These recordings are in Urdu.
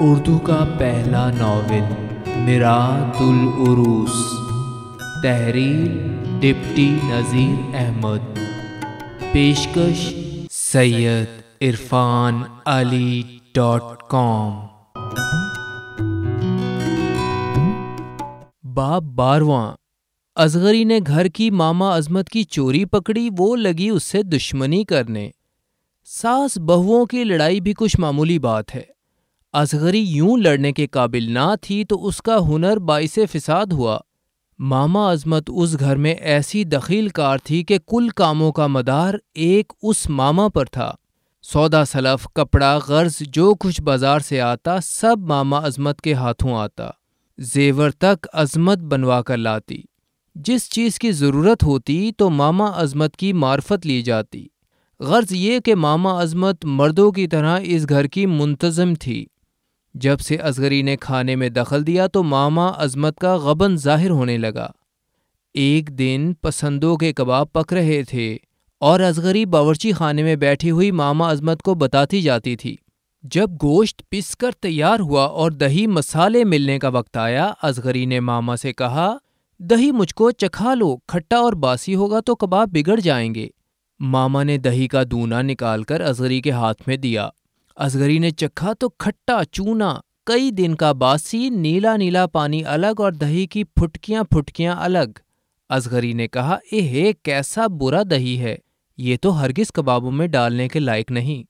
اردو کا پہلا ناول میرات العروس تحریر ڈپٹی نذیر احمد۔ پیشکش سید عرفان علی ڈاٹ کام۔ باب بارواں۔ ازغری نے گھر کی ماما عظمت کی چوری پکڑی، وہ لگی اس سے دشمنی کرنے۔ ساس بہوؤں کی لڑائی بھی کچھ معمولی بات ہے۔ اصغری یوں لڑنے کے قابل نہ تھی تو اس کا ہنر باعث فساد ہوا۔ ماما عظمت اس گھر میں ایسی دخیل کار تھی کہ کل کاموں کا مدار ایک اس ماما پر تھا۔ سودا سلف، کپڑا، غرض، جو کچھ بازار سے آتا، سب ماما عظمت کے ہاتھوں آتا۔ زیور تک عظمت بنوا کر لاتی۔ جس چیز کی ضرورت ہوتی تو ماما عظمت کی معرفت لی جاتی۔ غرض یہ کہ ماما عظمت مردوں کی طرح اس گھر کی منتظم تھی۔ جب سے اصغری نے کھانے میں دخل دیا تو ماما عظمت کا غبن ظاہر ہونے لگا۔ ایک دن پسندوں کے کباب پک رہے تھے اور اصغری باورچی خانے میں بیٹھی ہوئی ماما عظمت کو بتاتی جاتی تھی۔ جب گوشت پس کر تیار ہوا اور دہی مسالے ملنے کا وقت آیا، اصغری نے ماما سے کہا، دہی مجھ کو چکھا لو، کھٹا اور باسی ہوگا تو کباب بگڑ جائیں گے۔ ماما نے دہی کا دونا نکال کر اصغری کے ہاتھ میں دیا۔ اصغری نے چکھا تو کھٹا چونا۔ کئی دن کا باسی، نیلا نیلا پانی الگ اور دہی کی پھٹکیاں پھٹکیاں الگ۔ اصغری نے کہا، اے کیسا برا دہی ہے۔ یہ تو ہرگز کبابوں میں ڈالنے کے لائق نہیں۔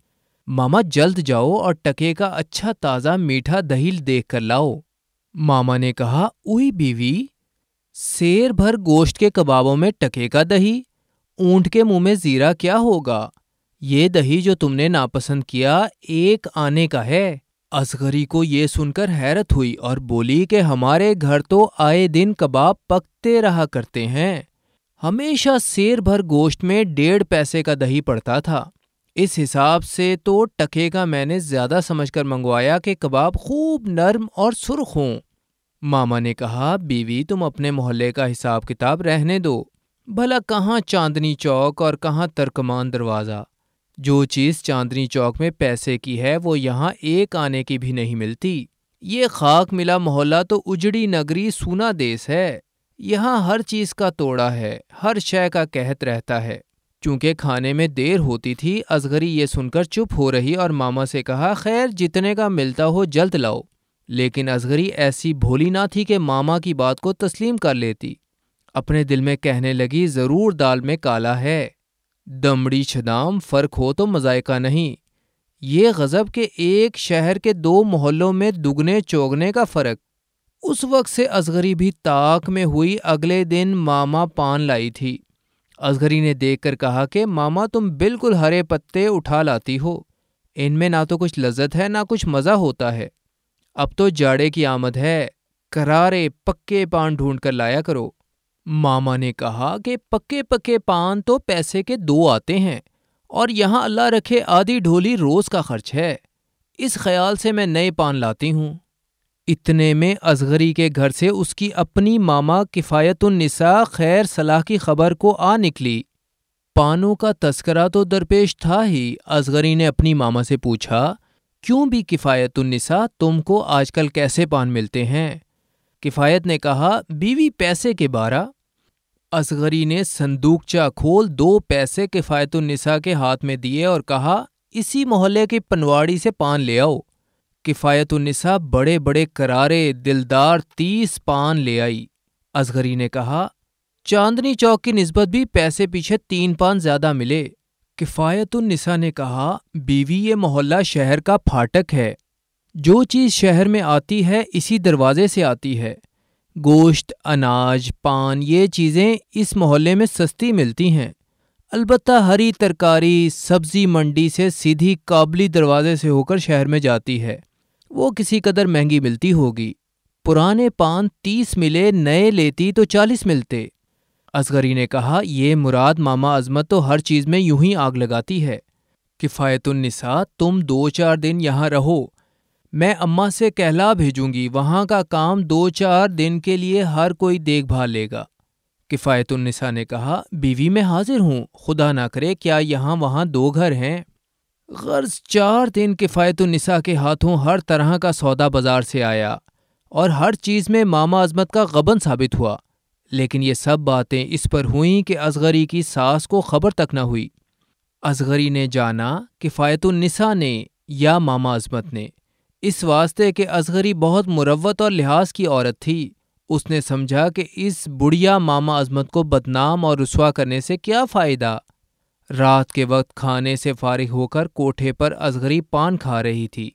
ماما، جلد جاؤ اور ٹکے کا اچھا تازہ میٹھا دہیل دیکھ کر لاؤ۔ ماما نے کہا اوئی بیوی، سیر بھر گوشت کے کبابوں میں ٹکے کا دہی۔ اونٹ کے منہ میں زیرہ کیا ہوگا؟ یہ دہی جو تم نے ناپسند کیا ایک آنے کا ہے۔ اصغری کو یہ سن کر حیرت ہوئی اور بولی کہ ہمارے گھر تو آئے دن کباب پکتے رہا کرتے ہیں۔ ہمیشہ سیر بھر گوشت میں ڈیڑھ پیسے کا دہی پڑتا تھا۔ اس حساب سے تو ٹکے کا میں نے زیادہ سمجھ کر منگوایا کہ کباب خوب نرم اور سرخ ہوں۔ ماما نے کہا، بیوی، تم اپنے محلے کا حساب کتاب رہنے دو۔ بھلا کہاں چاندنی چوک اور کہاں ترکمان دروازہ؟ جو چیز چاندنی چوک میں پیسے کی ہے، وہ یہاں ایک آنے کی بھی نہیں ملتی۔ یہ خاک ملا محلہ تو اجڑی نگری سونا دیس ہے۔ یہاں ہر چیز کا توڑا ہے، ہر شے کا کہت رہتا ہے۔ چونکہ کھانے میں دیر ہوتی تھی، اصغری یہ سن کر چپ ہو رہی اور ماما سے کہا، خیر، جتنے کا ملتا ہو جلد لاؤ۔ لیکن اصغری ایسی بھولی نہ تھی کہ ماما کی بات کو تسلیم کر لیتی۔ اپنے دل میں کہنے لگی، ضرور دال میں کالا ہے۔ دمڑی چھدام فرق ہو تو مذائقہ نہیں۔ یہ غضب کے ایک شہر کے دو محلوں میں دگنے چوگنے کا فرق۔ اس وقت سے اصغری بھی تاک میں ہوئی اگلے دن ماما پان لائی تھی۔ اصغری نے دیکھ کر کہا کہ ماما تم بالکل ہرے پتے اٹھا لاتی ہو۔ ان میں نہ تو کچھ لذت ہے، نہ کچھ مزہ ہوتا ہے۔ اب تو جاڑے کی آمد ہے۔ کرارے پکے پان ڈھونڈ کر لایا کرو۔ ماما نے کہا کہ پکے پکے پان تو پیسے کے دو آتے ہیں اور یہاں اللہ رکھے آدھی ڈھولی روز کا خرچ ہے۔ اس خیال سے میں نئے پان لاتی ہوں۔ اتنے میں اصغری کے گھر سے اس کی اپنی ماما کفایت النساء خیر صلاح کی خبر کو آ نکلی۔ پانوں کا تذکرہ تو درپیش تھا ہی۔ اصغری نے اپنی ماما سے پوچھا، کیوں بھی کفایت النساء تم کو آج کل کیسے پان ملتے ہیں؟ کفایت نے کہا، بیوی پیسے کے بارہ اصغری نے صندوقچہ کھول دو پیسے کفایت النساء کے ہاتھ میں دیے اور کہا، اسی محلے کی پنواڑی سے پان لے آؤ. کفایت النساء بڑے بڑے کرارے دلدار تیس پان لے آئی۔ اصغری نے کہا، چاندنی چوک کی نسبت بھی پیسے پیچھے تین پان زیادہ ملے۔ کفایت النساء نے کہا، بیوی یہ محلہ شہر کا پھاٹک ہے۔ جو چیز شہر میں آتی ہے، اسی دروازے سے آتی ہے۔ گوشت، اناج، پان، یہ چیزیں اس محلے میں سستی ملتی ہیں۔ البتہ ہری ترکاری سبزی منڈی سے سیدھی قابلی دروازے سے ہو کر شہر میں جاتی ہے۔ وہ کسی قدر مہنگی ملتی ہوگی۔ پرانے پان تیس ملے، نئے لیتی تو چالیس ملتے۔ اصغری نے کہا، یہ مراد ماما عظمت تو ہر چیز میں یوں ہی آگ لگاتی ہے۔ کفایت النساء، تم دو چار دن یہاں رہو۔ میں اماں سے کہلا بھیجوں گی، وہاں کا کام دو چار دن کے لیے ہر کوئی دیکھ بھال لے گا۔ کفایت النساء نے کہا، بیوی میں حاضر ہوں، خدا نہ کرے کیا یہاں وہاں دو گھر ہیں؟ غرض چار دن کفایت النساء کے ہاتھوں ہر طرح کا سودا بازار سے آیا اور ہر چیز میں ماما عظمت کا غبن ثابت ہوا۔ لیکن یہ سب باتیں اس پر ہوئیں کہ ازغری کی ساس کو خبر تک نہ ہوئی۔ ازغری نے جانا، کفایت النساء نے یا ماما عظمت نے۔ اس واسطے کہ ازغری بہت مروت اور لحاظ کی عورت تھی۔ اس نے سمجھا کہ اس بڑھیا ماما عظمت کو بدنام اور رسوا کرنے سے کیا فائدہ۔ رات کے وقت کھانے سے فارغ ہو کر کوٹھے پر ازغری پان کھا رہی تھی۔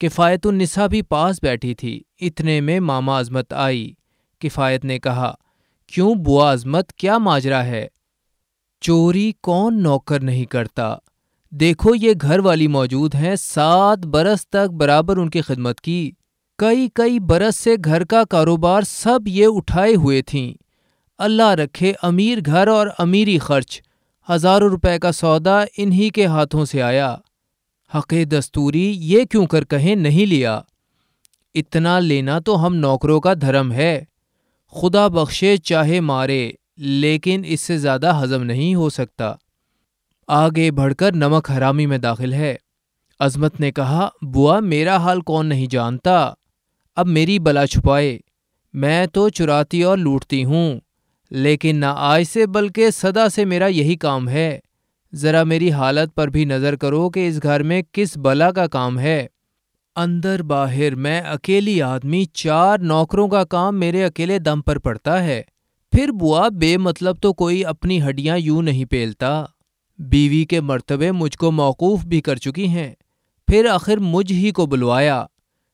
کفایت النساء بھی پاس بیٹھی تھی۔ اتنے میں ماما عظمت آئی۔ کفایت نے کہا، کیوں بوا عظمت؟ کیا ماجرا ہے؟ چوری کون نوکر نہیں کرتا؟ دیکھو یہ گھر والی موجود ہیں، سات برس تک برابر ان کی خدمت کی۔ کئی کئی برس سے گھر کا کاروبار سب یہ اٹھائے ہوئے تھیں۔ اللہ رکھے امیر گھر اور امیری خرچ۔ ہزاروں روپے کا سودا انہی کے ہاتھوں سے آیا۔ حق دستوری یہ کیوں کر کہیں نہیں لیا؟ اتنا لینا تو ہم نوکروں کا دھرم ہے۔ خدا بخشے چاہے مارے، لیکن اس سے زیادہ ہضم نہیں ہو سکتا۔ آگے بڑھ کر نمک حرامی میں داخل ہے۔ عظمت نے کہا، بوا، میرا حال کون نہیں جانتا؟ اب میری بلا چھپائے۔ میں تو چراتی اور لوٹتی ہوں، لیکن نہ آج سے بلکہ سدا سے میرا یہی کام ہے۔ ذرا میری حالت پر بھی نظر کرو کہ اس گھر میں کس بلا کا کام ہے۔ اندر باہر میں اکیلی آدمی چار نوکروں کا کام میرے اکیلے دم پر پڑتا ہے۔ پھر بوا، بے مطلب تو کوئی اپنی ہڈیاں یوں نہیں پیلتا۔ بیوی کے مرتبے مجھ کو موقوف بھی کر چکی ہیں۔ پھر آخر مجھ ہی کو بلوایا۔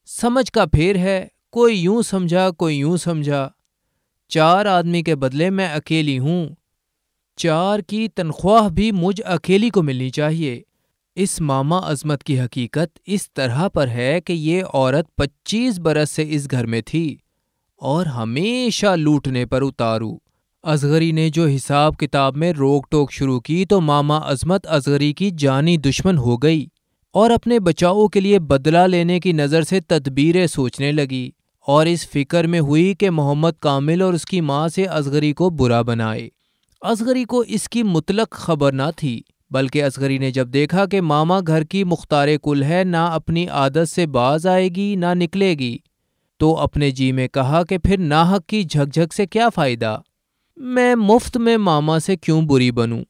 سمجھ کا پھیر ہے، کوئی یوں سمجھا، کوئی یوں سمجھا۔ چار آدمی کے بدلے میں اکیلی ہوں۔ چار کی تنخواہ بھی مجھ اکیلی کو ملنی چاہیے۔ اس ماما عظمت کی حقیقت اس طرح پر ہے کہ یہ عورت پچیس برس سے اس گھر میں تھی اور ہمیشہ لوٹنے پر اتارو۔ ازغری نے جو حساب کتاب میں روک ٹوک شروع کی تو ماما عظمت ازغری کی جانی دشمن ہو گئی اور اپنے بچاؤ کے لیے بدلہ لینے کی نظر سے تدبیریں سوچنے لگی اور اس فکر میں ہوئی کہ محمد کامل اور اس کی ماں سے ازغری کو برا بنائے۔ ازغری کو اس کی مطلق خبر نہ تھی، بلکہ ازغری نے جب دیکھا کہ ماما گھر کی مختار کل ہے، نہ اپنی عادت سے باز آئے گی، نہ نکلے گی، تو اپنے جی میں کہا کہ پھر ناحق کی جھک جھک سے کیا فائدہ؟ میں مفت میں ماما سے کیوں بری بنوں؟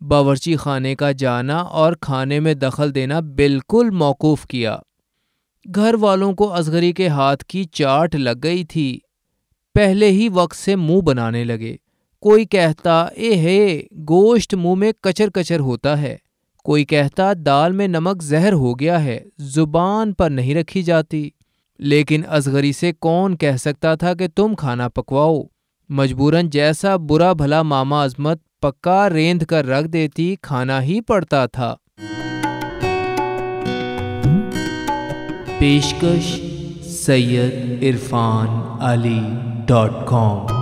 باورچی خانے کا جانا اور کھانے میں دخل دینا بالکل موقوف کیا۔ گھر والوں کو ازغری کے ہاتھ کی چاٹ لگ گئی تھی۔ پہلے ہی وقت سے منہ بنانے لگے۔ کوئی کہتا، اے ہے، گوشت منہ میں کچر کچر ہوتا ہے۔ کوئی کہتا، دال میں نمک زہر ہو گیا ہے، زبان پر نہیں رکھی جاتی۔ لیکن ازغری سے کون کہہ سکتا تھا کہ تم کھانا پکواؤ؟ مجبوراً جیسا برا بھلا ماما عظمت پکا ریند کر رکھ دیتی کھانا ہی پڑتا تھا۔ پیشکش سید عرفان علی ڈاٹ کام۔